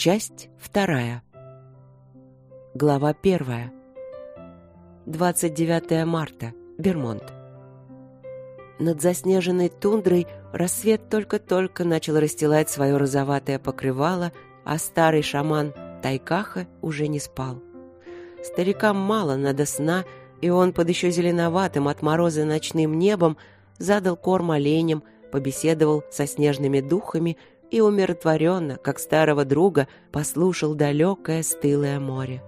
Часть вторая. Глава первая. 29 марта. Бермонт. Над заснеженной тундрой рассвет только-только начал расстилать свое розоватое покрывало, а старый шаман Тайкаха уже не спал. Старикам мало надо сна, и он под еще зеленоватым от мороза ночным небом задал корм оленям, побеседовал со снежными духами и умиротворенно, как старого друга, послушал далекое стылое море.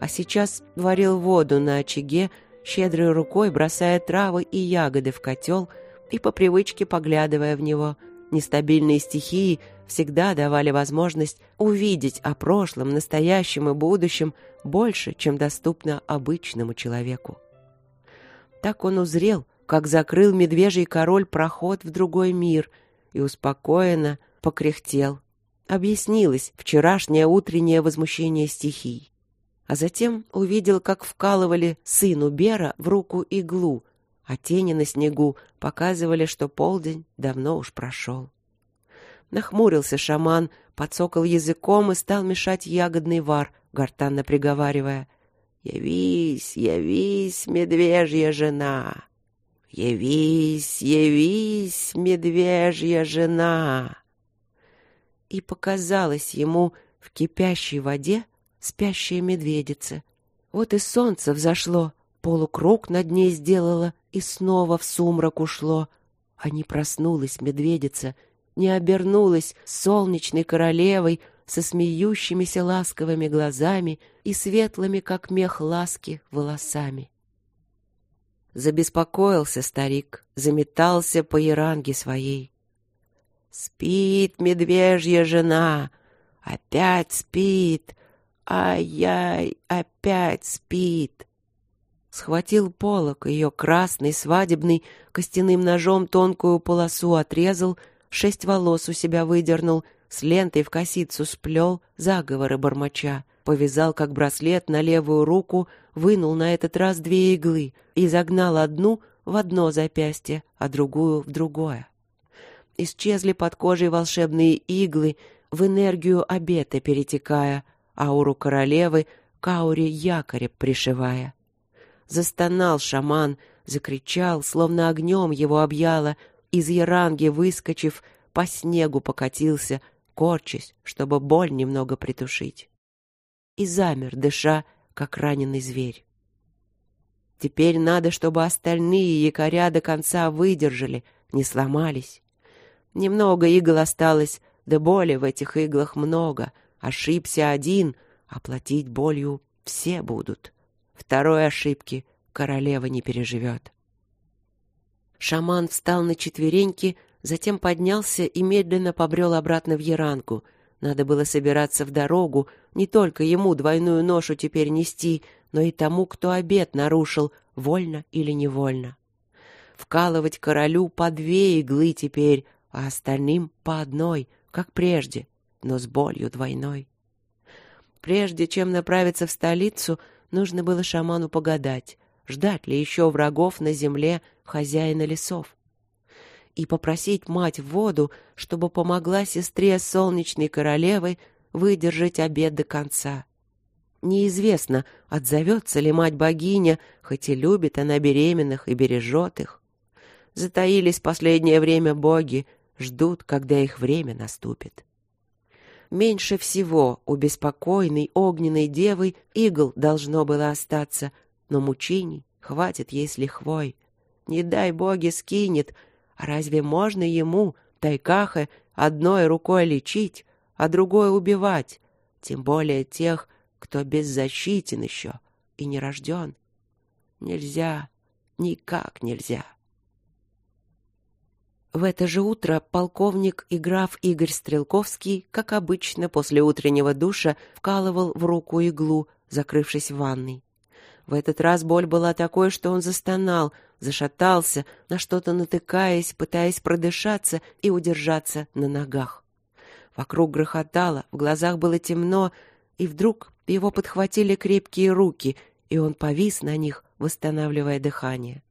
А сейчас варил воду на очаге, щедрой рукой бросая травы и ягоды в котел и по привычке поглядывая в него. Нестабильные стихии всегда давали возможность увидеть о прошлом, настоящем и будущем больше, чем доступно обычному человеку. Так он узрел, как закрыл медвежий король проход в другой мир и успокоенно покряхтел. Объяснилось вчерашнее утреннее возмущение стихий. А затем увидел, как вкалывали сыну Бера в руку иглу, а тени на снегу показывали, что полдень давно уж прошел. Нахмурился шаман, подсокал языком и стал мешать ягодный вар, гортанно приговаривая «Явись, явись, медвежья жена! Явись, явись, медвежья жена!» И показалось ему в кипящей воде спящая медведица. Вот и солнце взошло, полукруг над ней сделало и снова в сумрак ушло. А не проснулась медведица, не обернулась солнечной королевой со смеющимися ласковыми глазами и светлыми, как мех ласки, волосами. Забеспокоился старик, заметался по яранге своей. Спит медвежья жена, опять спит, Ай-яй, опять спит. Схватил полок, ее красный, свадебный, костяным ножом тонкую полосу отрезал, шесть волос у себя выдернул, с лентой в косицу сплел, заговоры бормоча. Повязал, как браслет, на левую руку, вынул на этот раз две иглы и загнал одну в одно запястье, а другую в другое. Исчезли под кожей волшебные иглы, в энергию обета перетекая — ауру королевы к ауре якоря пришивая. Застонал шаман, закричал, словно огнем его объяло, из яранги выскочив, по снегу покатился, корчась, чтобы боль немного притушить. И замер, дыша, как раненый зверь. Теперь надо, чтобы остальные якоря до конца выдержали, не сломались. Немного игл осталось, да боли в этих иглах много — Ошибся один, оплатить болью все будут. Второй ошибки королева не переживет. Шаман встал на четвереньки, затем поднялся и медленно побрел обратно в Яранку. Надо было собираться в дорогу, не только ему двойную ношу теперь нести, но и тому, кто обед нарушил, вольно или невольно. Вкалывать королю по две иглы теперь, а остальным по одной, как прежде но с болью двойной. Прежде чем направиться в столицу, нужно было шаману погадать, ждать ли еще врагов на земле хозяина лесов. И попросить мать в воду, чтобы помогла сестре солнечной королевы выдержать обед до конца. Неизвестно, отзовется ли мать-богиня, хоть и любит она беременных и бережет их. Затаились последнее время боги, ждут, когда их время наступит. Меньше всего у беспокойной огненной девы игл должно было остаться, но мучений хватит ей с лихвой. Не дай боги скинет, разве можно ему, Тайкаха, одной рукой лечить, а другой убивать, тем более тех, кто беззащитен еще и не рожден? Нельзя, никак нельзя. В это же утро полковник и граф Игорь Стрелковский, как обычно, после утреннего душа вкалывал в руку иглу, закрывшись в ванной. В этот раз боль была такой, что он застонал, зашатался, на что-то натыкаясь, пытаясь продышаться и удержаться на ногах. Вокруг грохотало, в глазах было темно, и вдруг его подхватили крепкие руки, и он повис на них, восстанавливая дыхание.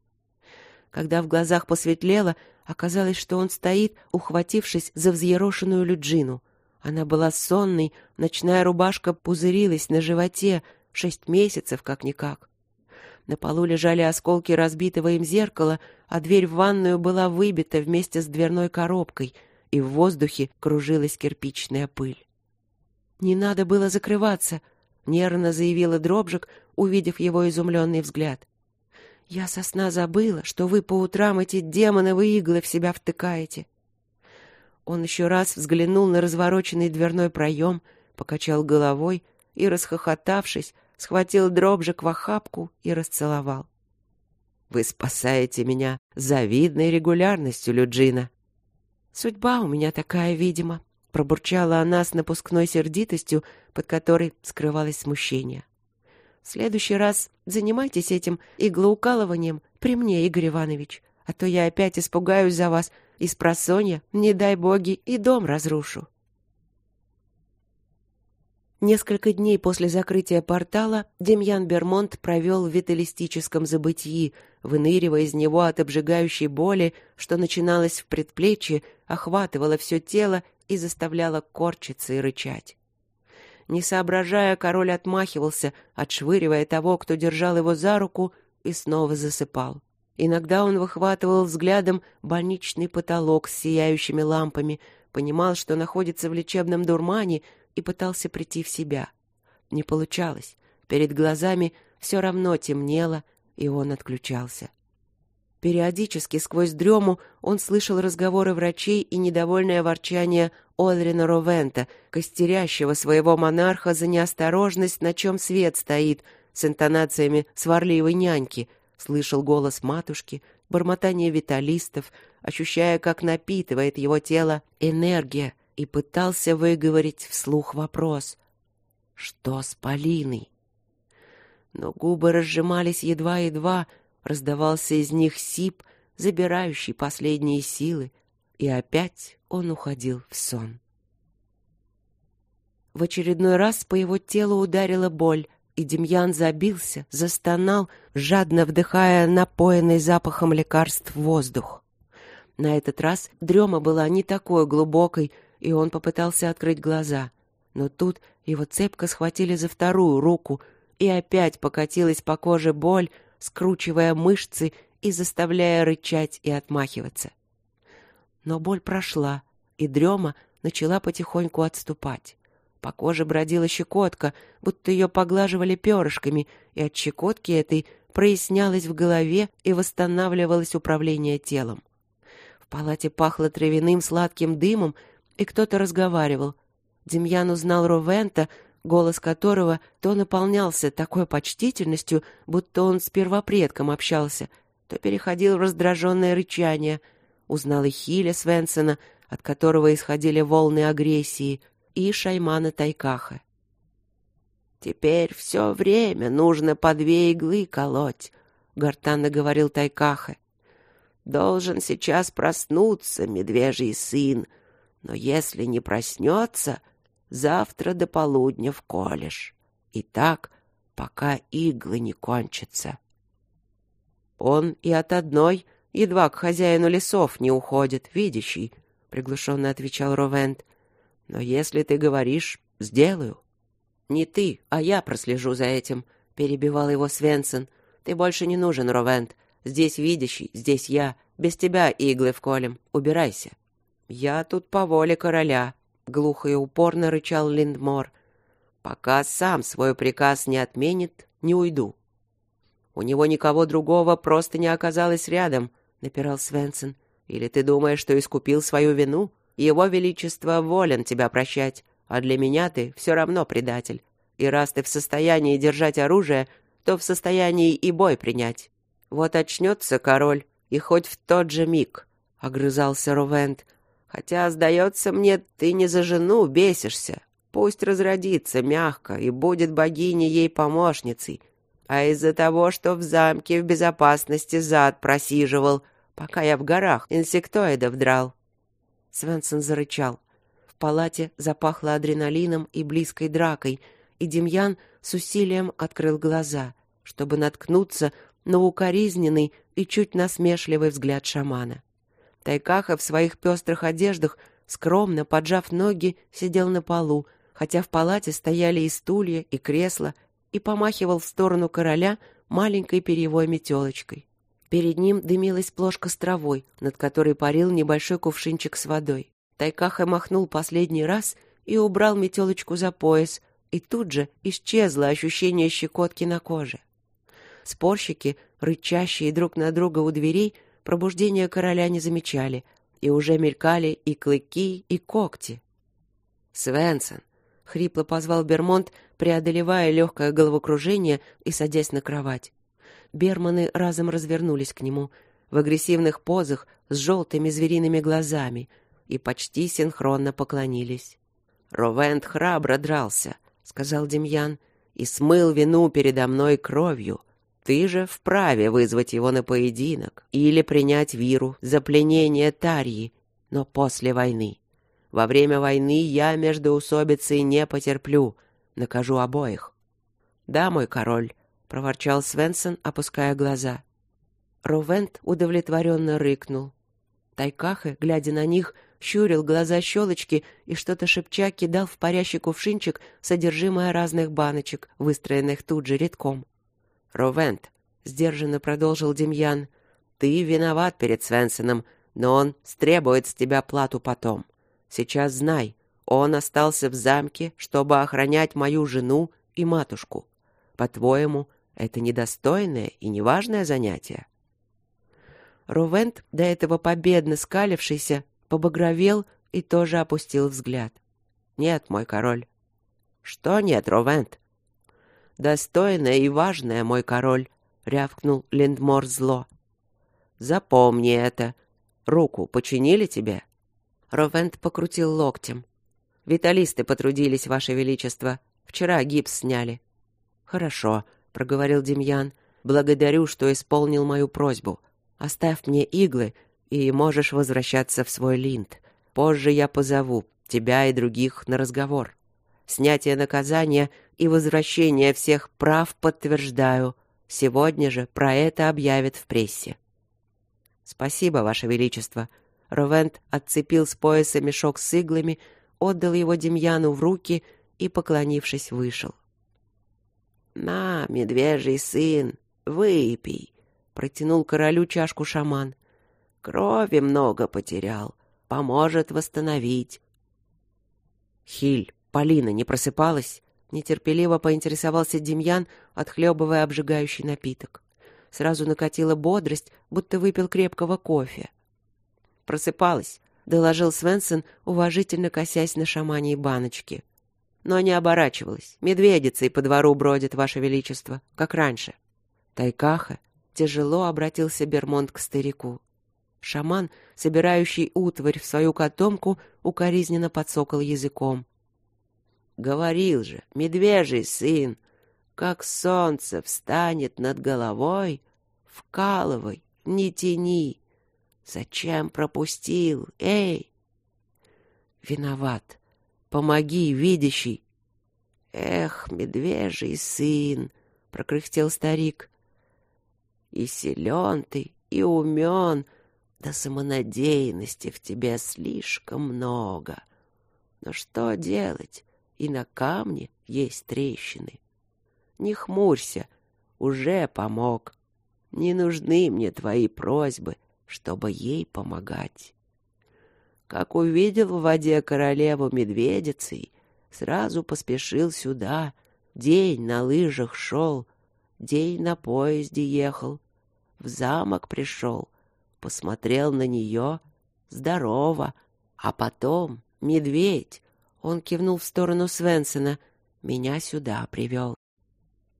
Когда в глазах посветлело, Оказалось, что он стоит, ухватившись за взъерошенную люджину, Она была сонной, ночная рубашка пузырилась на животе, шесть месяцев как-никак. На полу лежали осколки разбитого им зеркала, а дверь в ванную была выбита вместе с дверной коробкой, и в воздухе кружилась кирпичная пыль. «Не надо было закрываться», — нервно заявила Дробжик, увидев его изумленный взгляд. «Я со сна забыла, что вы по утрам эти демоновы иглы в себя втыкаете». Он еще раз взглянул на развороченный дверной проем, покачал головой и, расхохотавшись, схватил Дробжик в охапку и расцеловал. «Вы спасаете меня завидной регулярностью, Люджина». «Судьба у меня такая, видимо», — пробурчала она с напускной сердитостью, под которой скрывалось смущение. «В следующий раз занимайтесь этим иглоукалыванием при мне, Игорь Иванович, а то я опять испугаюсь за вас и с просонья, не дай боги, и дом разрушу». Несколько дней после закрытия портала Демьян Бермонт провел в виталистическом забытии, выныривая из него от обжигающей боли, что начиналось в предплечье, охватывало все тело и заставляло корчиться и рычать. Не соображая, король отмахивался, отшвыривая того, кто держал его за руку, и снова засыпал. Иногда он выхватывал взглядом больничный потолок с сияющими лампами, понимал, что находится в лечебном дурмане — и пытался прийти в себя. Не получалось. Перед глазами все равно темнело, и он отключался. Периодически сквозь дрему он слышал разговоры врачей и недовольное ворчание Олрина Ровента, костерящего своего монарха за неосторожность, на чем свет стоит, с интонациями сварливой няньки. Слышал голос матушки, бормотание виталистов, ощущая, как напитывает его тело энергия, и пытался выговорить вслух вопрос. «Что с Полиной?» Но губы разжимались едва-едва, раздавался из них сип, забирающий последние силы, и опять он уходил в сон. В очередной раз по его телу ударила боль, и Демьян забился, застонал, жадно вдыхая напоенный запахом лекарств воздух. На этот раз дрема была не такой глубокой, и он попытался открыть глаза. Но тут его цепко схватили за вторую руку, и опять покатилась по коже боль, скручивая мышцы и заставляя рычать и отмахиваться. Но боль прошла, и дрема начала потихоньку отступать. По коже бродила щекотка, будто ее поглаживали перышками, и от щекотки этой прояснялось в голове и восстанавливалось управление телом. В палате пахло травяным сладким дымом, и кто-то разговаривал. Демьян узнал Ровента, голос которого то наполнялся такой почтительностью, будто он с первопредком общался, то переходил в раздраженное рычание. Узнал и Хиля Свенсона, от которого исходили волны агрессии, и Шаймана Тайкаха. «Теперь все время нужно по две иглы колоть», — гортанно говорил Тайкаха. «Должен сейчас проснуться медвежий сын», но если не проснется, завтра до полудня в колледж. И так, пока иглы не кончатся. Он и от одной едва к хозяину лесов не уходит, видящий, — приглушенно отвечал Ровент. Но если ты говоришь, сделаю. Не ты, а я прослежу за этим, — перебивал его Свенсон. Ты больше не нужен, Ровент. Здесь видящий, здесь я. Без тебя иглы вколем. Убирайся. «Я тут по воле короля», — глухо и упорно рычал Линдмор. «Пока сам свой приказ не отменит, не уйду». «У него никого другого просто не оказалось рядом», — напирал Свенсон. «Или ты думаешь, что искупил свою вину? Его Величество волен тебя прощать, а для меня ты все равно предатель. И раз ты в состоянии держать оружие, то в состоянии и бой принять. Вот очнется король, и хоть в тот же миг», — огрызался Рувент, Хотя, сдается мне, ты не за жену бесишься. Пусть разродится мягко и будет богиня ей помощницей. А из-за того, что в замке в безопасности зад просиживал, пока я в горах инсектоидов драл. Свенсон зарычал. В палате запахло адреналином и близкой дракой, и Демьян с усилием открыл глаза, чтобы наткнуться на укоризненный и чуть насмешливый взгляд шамана. Тайкаха в своих пестрых одеждах скромно, поджав ноги, сидел на полу, хотя в палате стояли и стулья, и кресла, и помахивал в сторону короля маленькой перьевой метелочкой. Перед ним дымилась плошка с травой, над которой парил небольшой кувшинчик с водой. Тайкаха махнул последний раз и убрал метелочку за пояс, и тут же исчезло ощущение щекотки на коже. Спорщики, рычащие друг на друга у дверей, пробуждения короля не замечали, и уже мелькали и клыки, и когти. «Свенсон!» — хрипло позвал Бермонт, преодолевая легкое головокружение и садясь на кровать. Берманы разом развернулись к нему в агрессивных позах с желтыми звериными глазами и почти синхронно поклонились. «Ровент храбро дрался», — сказал Демьян, — «и смыл вину передо мной кровью. Ты же вправе вызвать его на поединок или принять виру за пленение Тарьи, но после войны. Во время войны я междоусобицы не потерплю, накажу обоих. Да, мой король, проворчал Свенсон, опуская глаза. Ровент удовлетворенно рыкнул. Тайкахе, глядя на них, щурил глаза щелочки и что-то шепча кидал в парящий кувшинчик содержимое разных баночек, выстроенных тут же рядком. Ровент, сдержанно продолжил Демьян, ты виноват перед Свенсоном, но он стребует с тебя плату потом. Сейчас знай, он остался в замке, чтобы охранять мою жену и матушку. По-твоему, это недостойное и неважное занятие? Ровент, до этого победно скалившийся, побагровел и тоже опустил взгляд. Нет, мой король. Что нет, Ровент? Достойное и важное, мой король, рявкнул Лендмор зло. Запомни это. Руку починили тебе? Ровент покрутил локтем. Виталисты потрудились, ваше величество. Вчера гипс сняли. Хорошо, проговорил Демьян. Благодарю, что исполнил мою просьбу. Оставь мне иглы, и можешь возвращаться в свой линд. Позже я позову тебя и других на разговор. Снятие наказания и возвращение всех прав подтверждаю. Сегодня же про это объявят в прессе. Спасибо, ваше величество. Ровент отцепил с пояса мешок с иглами, отдал его Демьяну в руки и, поклонившись, вышел. На, медвежий сын, выпей, протянул королю чашку шаман. Крови много потерял, поможет восстановить. Хиль, Полина не просыпалась? Нетерпеливо поинтересовался Демьян, отхлебывая обжигающий напиток. Сразу накатила бодрость, будто выпил крепкого кофе. Просыпалась, доложил Свенсон, уважительно косясь на шамане и баночки. Но не оборачивалась. Медведицей по двору бродит, ваше величество, как раньше. Тайкаха тяжело обратился Бермонт к старику. Шаман, собирающий утварь в свою котомку, укоризненно подсокал языком. Говорил же, медвежий сын, как солнце встанет над головой, вкалывай, не тяни. Зачем пропустил? Эй! Виноват. Помоги, видящий. Эх, медвежий сын, прокряхтел старик. И силен ты, и умен, да самонадеянности в тебе слишком много. Но что делать? И на камне есть трещины. Не хмурься, уже помог. Не нужны мне твои просьбы, чтобы ей помогать. Как увидел в воде королеву медведицей, сразу поспешил сюда. День на лыжах шел, день на поезде ехал. В замок пришел, посмотрел на нее, здорово, а потом медведь он кивнул в сторону Свенсона. Меня сюда привел.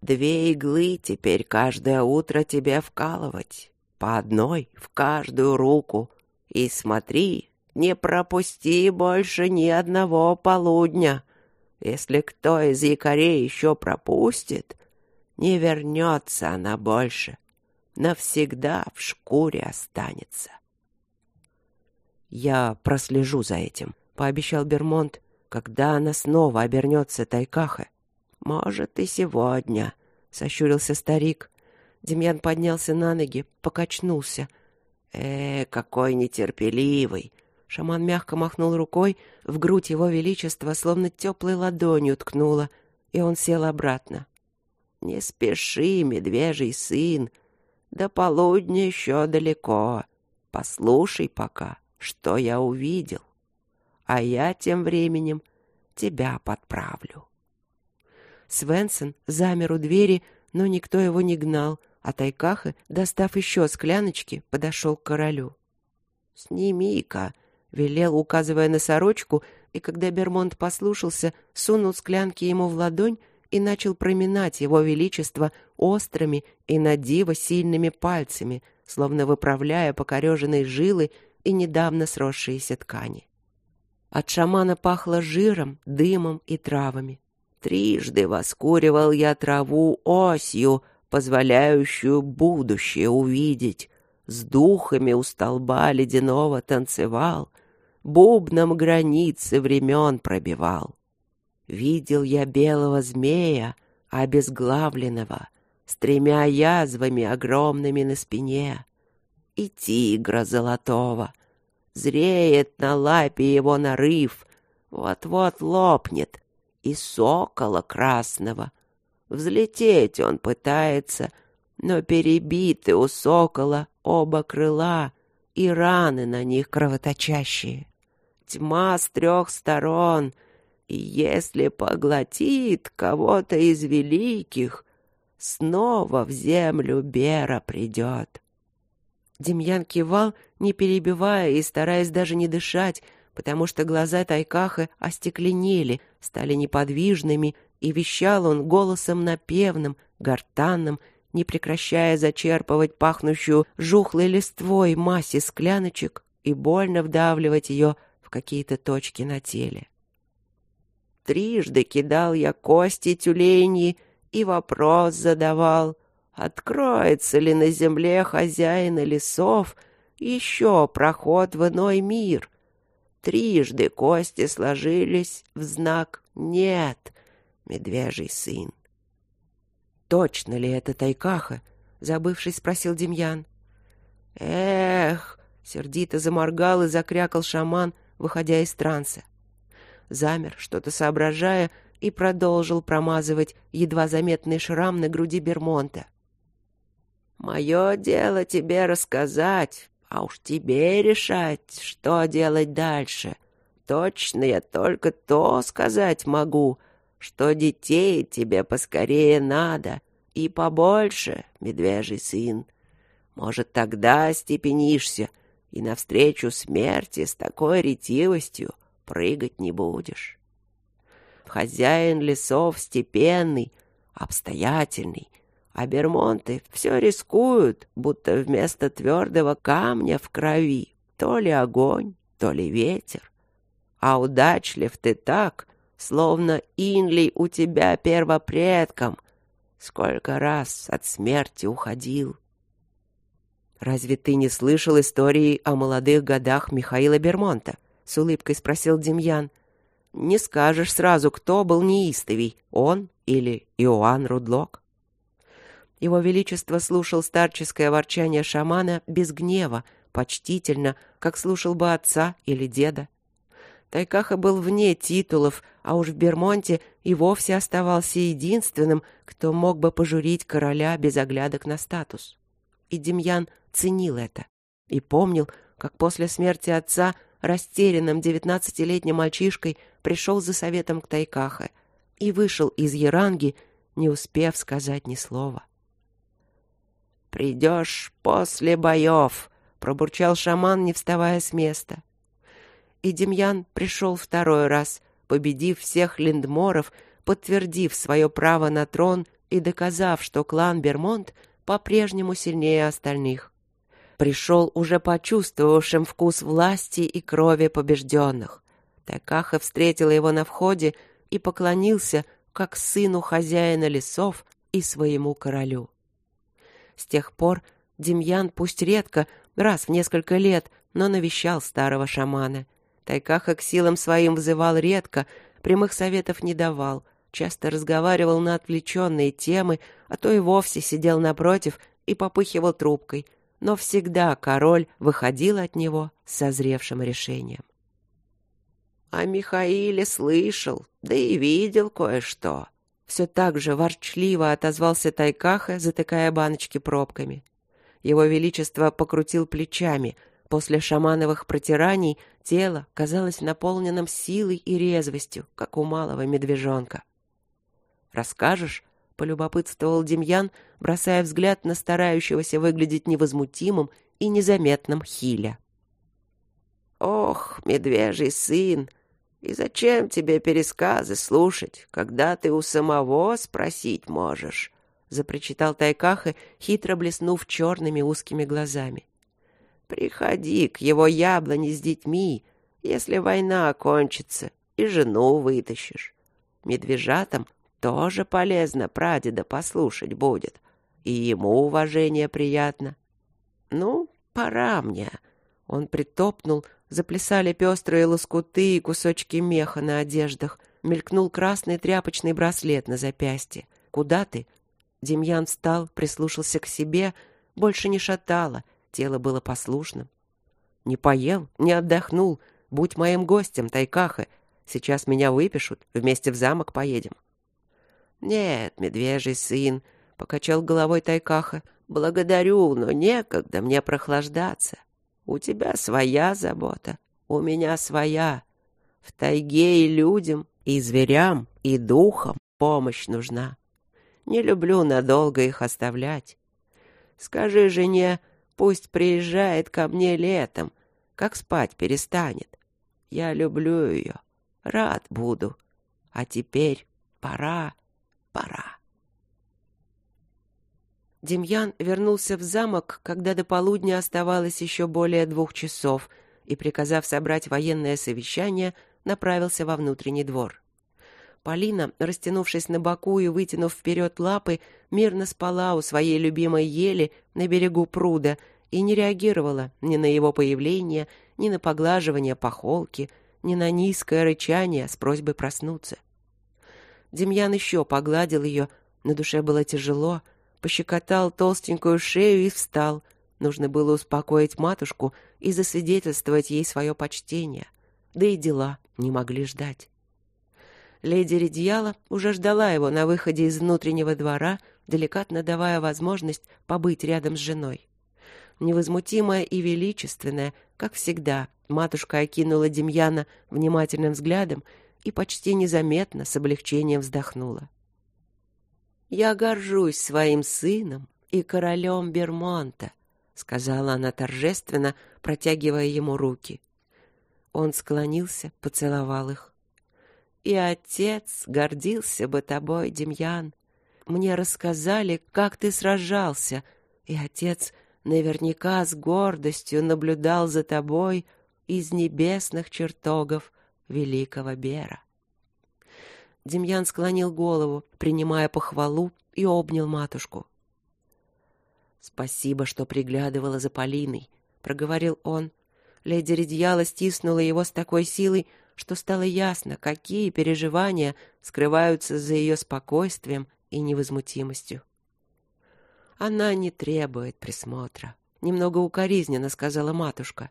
Две иглы теперь каждое утро тебе вкалывать. По одной в каждую руку. И смотри, не пропусти больше ни одного полудня. Если кто из якорей еще пропустит, не вернется она больше. Навсегда в шкуре останется. Я прослежу за этим, пообещал Бермонт когда она снова обернется Тайкаха. Может, и сегодня, сощурился старик. Демьян поднялся на ноги, покачнулся. Э, какой нетерпеливый. Шаман мягко махнул рукой, в грудь его величества словно теплой ладонью ткнула, и он сел обратно. «Не спеши, медвежий сын, до полудня еще далеко. Послушай пока, что я увидел, а я тем временем тебя подправлю». Свенсон замер у двери, но никто его не гнал, а Тайкаха, достав еще скляночки, подошел к королю. «Сними-ка», велел, указывая на сорочку, и когда Бермонт послушался, сунул склянки ему в ладонь и начал проминать его величество острыми и надиво сильными пальцами, словно выправляя покореженные жилы и недавно сросшиеся ткани. От шамана пахло жиром, дымом и травами. Трижды воскуривал я траву осью, позволяющую будущее увидеть. С духами у столба ледяного танцевал — бубном границы времен пробивал. Видел я белого змея, обезглавленного, с тремя язвами огромными на спине, и тигра золотого. Зреет на лапе его нарыв, вот-вот лопнет, и сокола красного. Взлететь он пытается, но перебиты у сокола оба крыла и раны на них кровоточащие тьма с трех сторон, и если поглотит кого-то из великих, снова в землю Бера придет. Демьян кивал, не перебивая и стараясь даже не дышать, потому что глаза Тайкаха остекленели, стали неподвижными, и вещал он голосом напевным, гортанным, не прекращая зачерпывать пахнущую жухлой листвой массе скляночек и больно вдавливать ее какие-то точки на теле. Трижды кидал я кости тюленьи и вопрос задавал, откроется ли на земле хозяина лесов еще проход в иной мир. Трижды кости сложились в знак «нет», медвежий сын. «Точно ли это Тайкаха?» — забывшись, спросил Демьян. «Эх!» — сердито заморгал и закрякал шаман, выходя из транса. Замер, что-то соображая, и продолжил промазывать едва заметный шрам на груди Бермонта. «Мое дело тебе рассказать, а уж тебе решать, что делать дальше. Точно я только то сказать могу, что детей тебе поскорее надо, и побольше, медвежий сын. Может, тогда степенишься, — и навстречу смерти с такой ретивостью прыгать не будешь. Хозяин лесов степенный, обстоятельный, а бермонты все рискуют, будто вместо твердого камня в крови то ли огонь, то ли ветер. А удачлив ты так, словно инлей у тебя первопредком, сколько раз от смерти уходил. «Разве ты не слышал истории о молодых годах Михаила Бермонта?» — с улыбкой спросил Демьян. «Не скажешь сразу, кто был неистовей, он или Иоанн Рудлок?» Его Величество слушал старческое ворчание шамана без гнева, почтительно, как слушал бы отца или деда. Тайкаха был вне титулов, а уж в Бермонте и вовсе оставался единственным, кто мог бы пожурить короля без оглядок на статус. И Демьян ценил это и помнил, как после смерти отца растерянным девятнадцатилетним мальчишкой пришел за советом к Тайкахе и вышел из Яранги, не успев сказать ни слова. «Придешь после боев», — пробурчал шаман, не вставая с места. И Демьян пришел второй раз, победив всех линдморов, подтвердив свое право на трон и доказав, что клан Бермонт по-прежнему сильнее остальных пришел уже почувствовавшим вкус власти и крови побежденных. Такаха встретила его на входе и поклонился, как сыну хозяина лесов и своему королю. С тех пор Демьян, пусть редко, раз в несколько лет, но навещал старого шамана. Тайкаха к силам своим взывал редко, прямых советов не давал, часто разговаривал на отвлеченные темы, а то и вовсе сидел напротив и попыхивал трубкой — но всегда король выходил от него с созревшим решением. «О Михаиле слышал, да и видел кое-что», все так же ворчливо отозвался Тайкаха, затыкая баночки пробками. Его величество покрутил плечами. После шамановых протираний тело казалось наполненным силой и резвостью, как у малого медвежонка. «Расскажешь?» — полюбопытствовал Демьян, бросая взгляд на старающегося выглядеть невозмутимым и незаметным Хиля. «Ох, медвежий сын!» И зачем тебе пересказы слушать, когда ты у самого спросить можешь? запричитал Тайкаха, хитро блеснув черными узкими глазами. Приходи к его яблоне с детьми, если война окончится, и жену вытащишь. Медвежатам тоже полезно прадеда послушать будет, и ему уважение приятно. Ну, пора мне. Он притопнул, Заплясали пестрые лоскуты и кусочки меха на одеждах. Мелькнул красный тряпочный браслет на запястье. «Куда ты?» Демьян встал, прислушался к себе. Больше не шатало, тело было послушным. «Не поел, не отдохнул. Будь моим гостем, Тайкаха. Сейчас меня выпишут, вместе в замок поедем». «Нет, медвежий сын», — покачал головой Тайкаха. «Благодарю, но некогда мне прохлаждаться. У тебя своя забота, у меня своя. В тайге и людям, и зверям, и духам помощь нужна. Не люблю надолго их оставлять. Скажи жене, пусть приезжает ко мне летом, как спать перестанет. Я люблю ее, рад буду. А теперь пора, пора. Демьян вернулся в замок, когда до полудня оставалось еще более двух часов, и, приказав собрать военное совещание, направился во внутренний двор. Полина, растянувшись на боку и вытянув вперед лапы, мирно спала у своей любимой ели на берегу пруда и не реагировала ни на его появление, ни на поглаживание по холке, ни на низкое рычание с просьбой проснуться. Демьян еще погладил ее, на душе было тяжело — пощекотал толстенькую шею и встал. Нужно было успокоить матушку и засвидетельствовать ей свое почтение. Да и дела не могли ждать. Леди Редьяла уже ждала его на выходе из внутреннего двора, деликатно давая возможность побыть рядом с женой. Невозмутимая и величественная, как всегда, матушка окинула Демьяна внимательным взглядом и почти незаметно с облегчением вздохнула. «Я горжусь своим сыном и королем Бермонта», — сказала она торжественно, протягивая ему руки. Он склонился, поцеловал их. «И отец гордился бы тобой, Демьян. Мне рассказали, как ты сражался, и отец наверняка с гордостью наблюдал за тобой из небесных чертогов великого Бера. Демьян склонил голову, принимая похвалу, и обнял матушку. «Спасибо, что приглядывала за Полиной», — проговорил он. Леди Редьяла стиснула его с такой силой, что стало ясно, какие переживания скрываются за ее спокойствием и невозмутимостью. «Она не требует присмотра», — немного укоризненно сказала матушка.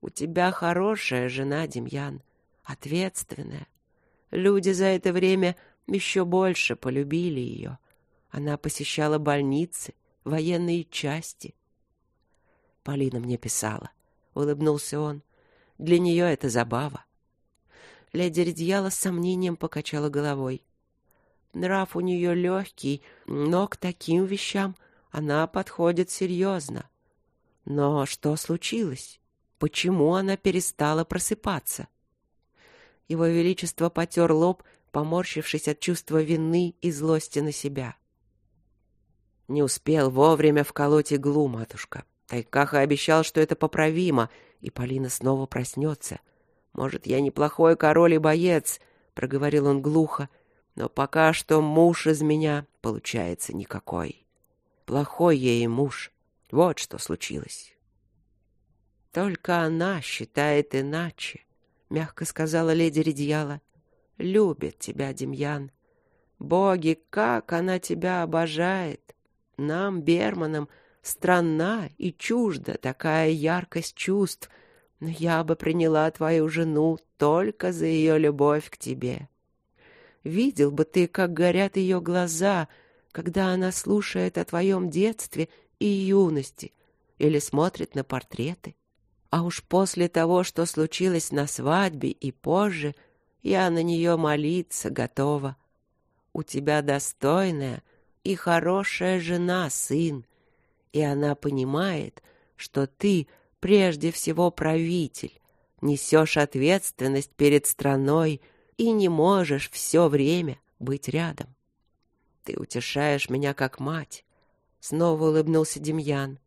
«У тебя хорошая жена, Демьян, ответственная, Люди за это время еще больше полюбили ее. Она посещала больницы, военные части. Полина мне писала. Улыбнулся он. Для нее это забава. Леди Редьяла с сомнением покачала головой. Нрав у нее легкий, но к таким вещам она подходит серьезно. Но что случилось? Почему она перестала просыпаться? Его Величество потер лоб, поморщившись от чувства вины и злости на себя. Не успел вовремя вколоть иглу, матушка. Тайкаха обещал, что это поправимо, и Полина снова проснется. Может, я неплохой король и боец, проговорил он глухо, но пока что муж из меня получается никакой. Плохой ей муж. Вот что случилось. Только она считает иначе мягко сказала леди Редьяла. Любит тебя, Демьян. Боги, как она тебя обожает. Нам, Берманам, странна и чужда такая яркость чувств, но я бы приняла твою жену только за ее любовь к тебе. Видел бы ты, как горят ее глаза, когда она слушает о твоем детстве и юности или смотрит на портреты. А уж после того, что случилось на свадьбе и позже, я на нее молиться готова. У тебя достойная и хорошая жена, сын, и она понимает, что ты прежде всего правитель, несешь ответственность перед страной и не можешь все время быть рядом. Ты утешаешь меня как мать. Снова улыбнулся Демьян.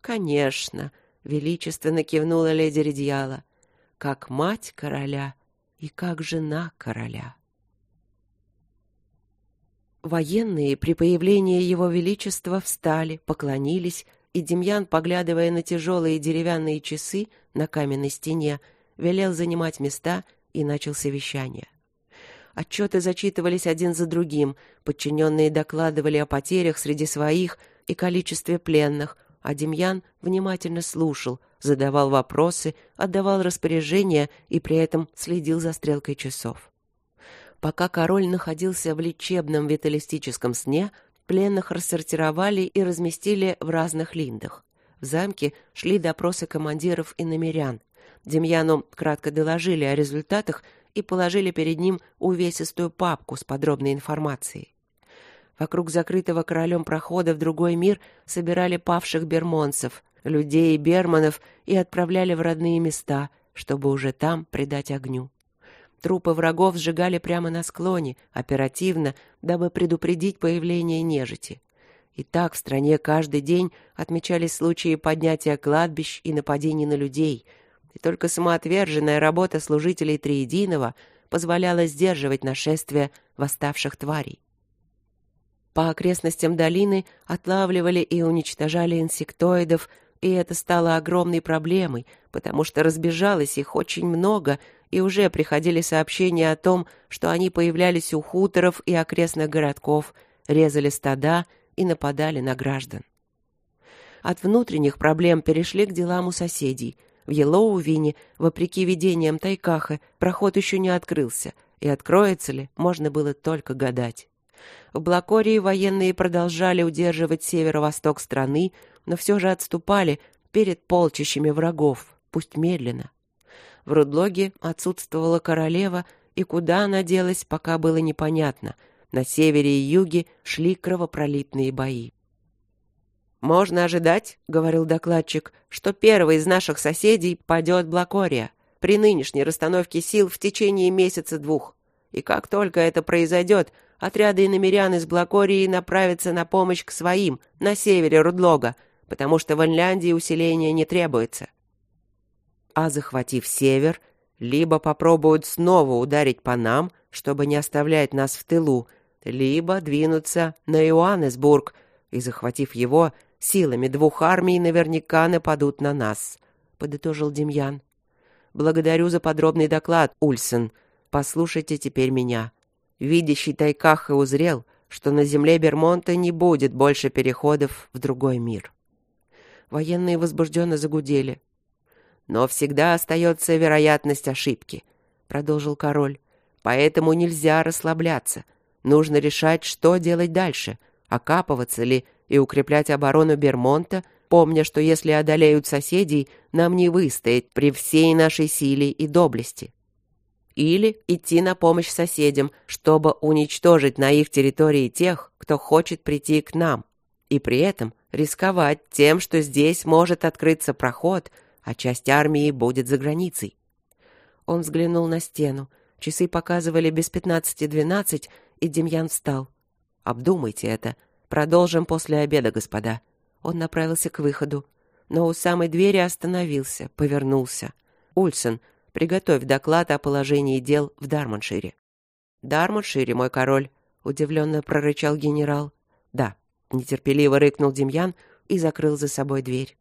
Конечно, величественно кивнула леди Редьяла, как мать короля и как жена короля. Военные при появлении его величества встали, поклонились, и Демьян, поглядывая на тяжелые деревянные часы на каменной стене, велел занимать места и начал совещание. Отчеты зачитывались один за другим, подчиненные докладывали о потерях среди своих и количестве пленных, а Демьян внимательно слушал, задавал вопросы, отдавал распоряжения и при этом следил за стрелкой часов. Пока король находился в лечебном виталистическом сне, пленных рассортировали и разместили в разных линдах. В замке шли допросы командиров и намерян. Демьяну кратко доложили о результатах и положили перед ним увесистую папку с подробной информацией. Вокруг закрытого королем прохода в другой мир собирали павших бермонцев, людей и берманов и отправляли в родные места, чтобы уже там предать огню. Трупы врагов сжигали прямо на склоне, оперативно, дабы предупредить появление нежити. И так в стране каждый день отмечались случаи поднятия кладбищ и нападений на людей, и только самоотверженная работа служителей Триединого позволяла сдерживать нашествие восставших тварей. По окрестностям долины отлавливали и уничтожали инсектоидов, и это стало огромной проблемой, потому что разбежалось их очень много — и уже приходили сообщения о том, что они появлялись у хуторов и окрестных городков, резали стада и нападали на граждан. От внутренних проблем перешли к делам у соседей. В Елоувине, вопреки видениям Тайкаха, проход еще не открылся, и откроется ли, можно было только гадать. В Блакории военные продолжали удерживать северо-восток страны, но все же отступали перед полчищами врагов, пусть медленно. В Рудлоге отсутствовала королева, и куда она делась, пока было непонятно. На севере и юге шли кровопролитные бои. «Можно ожидать, — говорил докладчик, — что первый из наших соседей падет Блакория при нынешней расстановке сил в течение месяца-двух. И как только это произойдет, отряды иномерян из Блакории направятся на помощь к своим на севере Рудлога, потому что в Инляндии усиления не требуется а захватив север, либо попробуют снова ударить по нам, чтобы не оставлять нас в тылу, либо двинуться на Иоаннесбург и, захватив его, силами двух армий наверняка нападут на нас», — подытожил Демьян. «Благодарю за подробный доклад, Ульсен. Послушайте теперь меня. Видящий Тайках и узрел, что на земле Бермонта не будет больше переходов в другой мир». Военные возбужденно загудели. Но всегда остается вероятность ошибки, продолжил король. Поэтому нельзя расслабляться. Нужно решать, что делать дальше: окапываться ли и укреплять оборону Бермонта, помня, что если одолеют соседей, нам не выстоять при всей нашей силе и доблести. Или идти на помощь соседям, чтобы уничтожить на их территории тех, кто хочет прийти к нам, и при этом рисковать тем, что здесь может открыться проход, а часть армии будет за границей. Он взглянул на стену. Часы показывали без пятнадцати двенадцать, и Демьян встал. «Обдумайте это. Продолжим после обеда, господа». Он направился к выходу, но у самой двери остановился, повернулся. «Ульсен, приготовь доклад о положении дел в Дарманшире». «Дарманшире, мой король», — удивленно прорычал генерал. «Да», — нетерпеливо рыкнул Демьян и закрыл за собой дверь.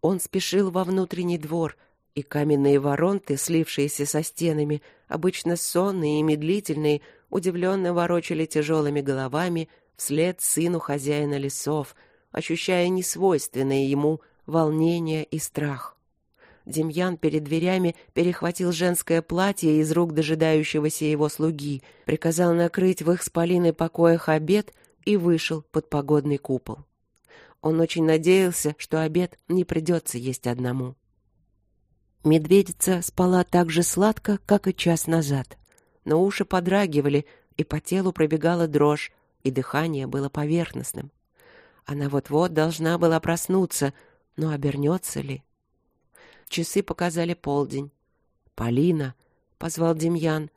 Он спешил во внутренний двор, и каменные воронты, слившиеся со стенами, обычно сонные и медлительные, удивленно ворочали тяжелыми головами вслед сыну хозяина лесов, ощущая несвойственные ему волнение и страх. Демьян перед дверями перехватил женское платье из рук дожидающегося его слуги, приказал накрыть в их с Полиной покоях обед и вышел под погодный купол. Он очень надеялся, что обед не придется есть одному. Медведица спала так же сладко, как и час назад, но уши подрагивали, и по телу пробегала дрожь, и дыхание было поверхностным. Она вот-вот должна была проснуться, но обернется ли? Часы показали полдень. «Полина!» — позвал Демьян.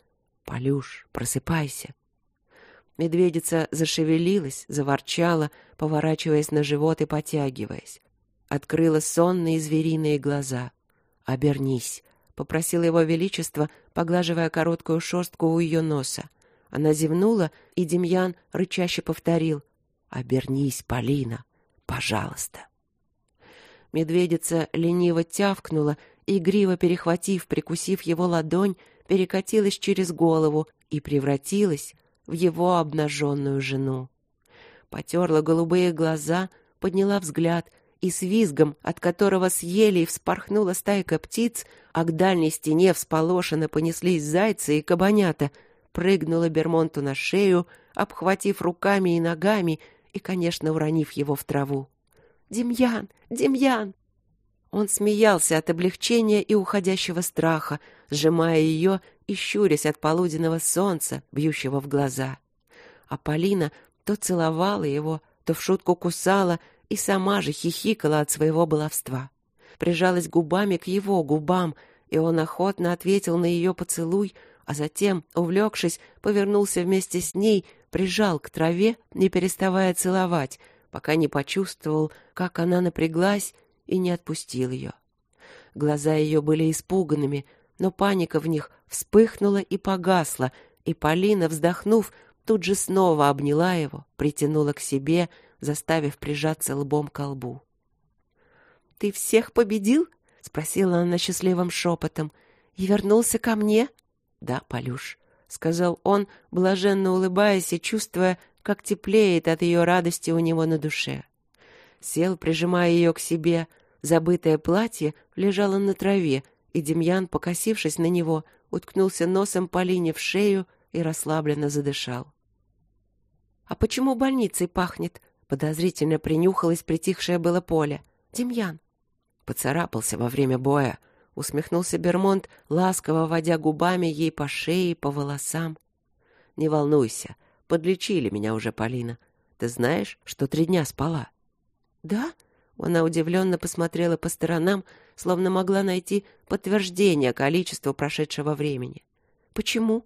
«Полюш, просыпайся!» Медведица зашевелилась, заворчала, поворачиваясь на живот и потягиваясь. Открыла сонные звериные глаза. «Обернись!» — попросил его величество, поглаживая короткую шерстку у ее носа. Она зевнула, и Демьян рычаще повторил. «Обернись, Полина! Пожалуйста!» Медведица лениво тявкнула, игриво перехватив, прикусив его ладонь, перекатилась через голову и превратилась в его обнаженную жену. Потерла голубые глаза, подняла взгляд и с визгом, от которого съели и вспорхнула стайка птиц, а к дальней стене всполошенно понеслись зайцы и кабанята, прыгнула Бермонту на шею, обхватив руками и ногами и, конечно, уронив его в траву. «Демьян! Демьян!» Он смеялся от облегчения и уходящего страха, сжимая ее и щурясь от полуденного солнца, бьющего в глаза. А Полина то целовала его, то в шутку кусала и сама же хихикала от своего баловства. Прижалась губами к его губам, и он охотно ответил на ее поцелуй, а затем, увлекшись, повернулся вместе с ней, прижал к траве, не переставая целовать, пока не почувствовал, как она напряглась и не отпустил ее. Глаза ее были испуганными, но паника в них вспыхнула и погасла, и Полина, вздохнув, тут же снова обняла его, притянула к себе, заставив прижаться лбом к лбу. «Ты всех победил?» — спросила она счастливым шепотом. «И вернулся ко мне?» «Да, Полюш», — сказал он, блаженно улыбаясь и чувствуя, как теплеет от ее радости у него на душе. Сел, прижимая ее к себе. Забытое платье лежало на траве, и Демьян, покосившись на него, уткнулся носом Полине в шею и расслабленно задышал. «А почему больницей пахнет?» — подозрительно принюхалось притихшее было поле. «Демьян!» Поцарапался во время боя. Усмехнулся Бермонт, ласково водя губами ей по шее, по волосам. «Не волнуйся, Подлечили меня уже, Полина. Ты знаешь, что три дня спала?» «Да?» Она удивленно посмотрела по сторонам, словно могла найти подтверждение количеству прошедшего времени. «Почему?»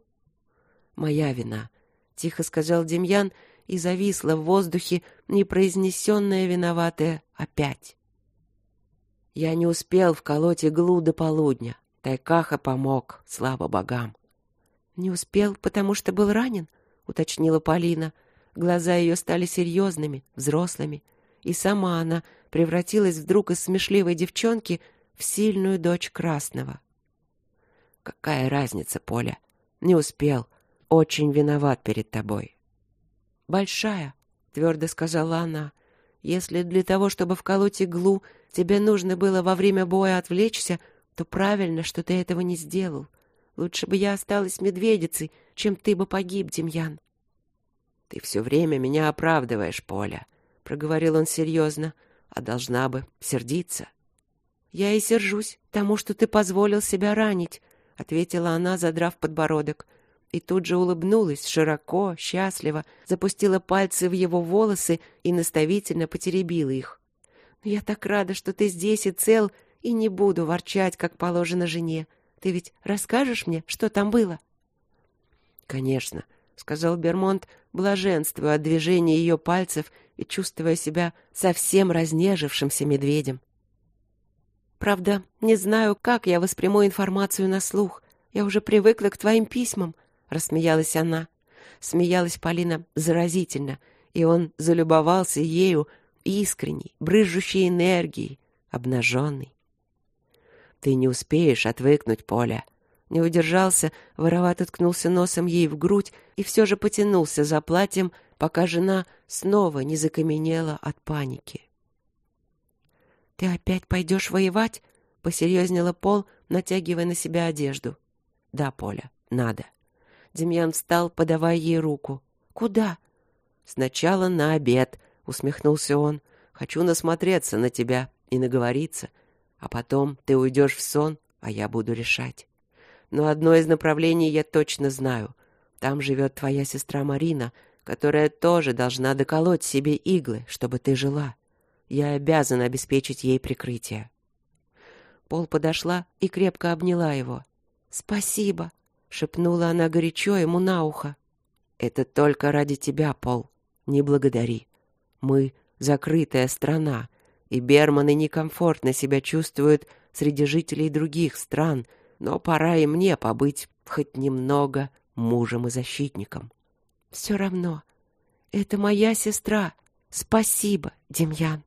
«Моя вина», — тихо сказал Демьян, и зависла в воздухе непроизнесенная виноватая опять. Я не успел вколоть иглу до полудня. Тайкаха помог, слава богам. Не успел, потому что был ранен? — уточнила Полина. Глаза ее стали серьезными, взрослыми, и сама она превратилась вдруг из смешливой девчонки в сильную дочь Красного. «Какая разница, Поля? Не успел. Очень виноват перед тобой». «Большая», — твердо сказала она. «Если для того, чтобы вколоть иглу, тебе нужно было во время боя отвлечься, то правильно, что ты этого не сделал. Лучше бы я осталась медведицей, чем ты бы погиб, Демьян. — Ты все время меня оправдываешь, Поля, — проговорил он серьезно, — а должна бы сердиться. — Я и сержусь тому, что ты позволил себя ранить, — ответила она, задрав подбородок. И тут же улыбнулась, широко, счастливо, запустила пальцы в его волосы и наставительно потеребила их. «Но я так рада, что ты здесь и цел, и не буду ворчать, как положено жене. Ты ведь расскажешь мне, что там было?» «Конечно», — сказал Бермонт, блаженствуя от движения ее пальцев и чувствуя себя совсем разнежившимся медведем. «Правда, не знаю, как я восприму информацию на слух. Я уже привыкла к твоим письмам», — рассмеялась она. Смеялась Полина заразительно, и он залюбовался ею искренней, брызжущей энергией, обнаженной. «Ты не успеешь отвыкнуть, Поля», не удержался, воровато ткнулся носом ей в грудь и все же потянулся за платьем, пока жена снова не закаменела от паники. Ты опять пойдешь воевать? Посерьезнела Пол, натягивая на себя одежду. Да, Поля, надо. Демьян встал, подавая ей руку. Куда? Сначала на обед, усмехнулся он. Хочу насмотреться на тебя и наговориться, а потом ты уйдешь в сон, а я буду решать. Но одно из направлений я точно знаю. Там живет твоя сестра Марина, которая тоже должна доколоть себе иглы, чтобы ты жила. Я обязан обеспечить ей прикрытие. Пол подошла и крепко обняла его. Спасибо, шепнула она горячо ему на ухо. Это только ради тебя, Пол. Не благодари. Мы закрытая страна, и берманы некомфортно себя чувствуют среди жителей других стран, но пора и мне побыть хоть немного мужем и защитником. Все равно, это моя сестра. Спасибо, Демьян.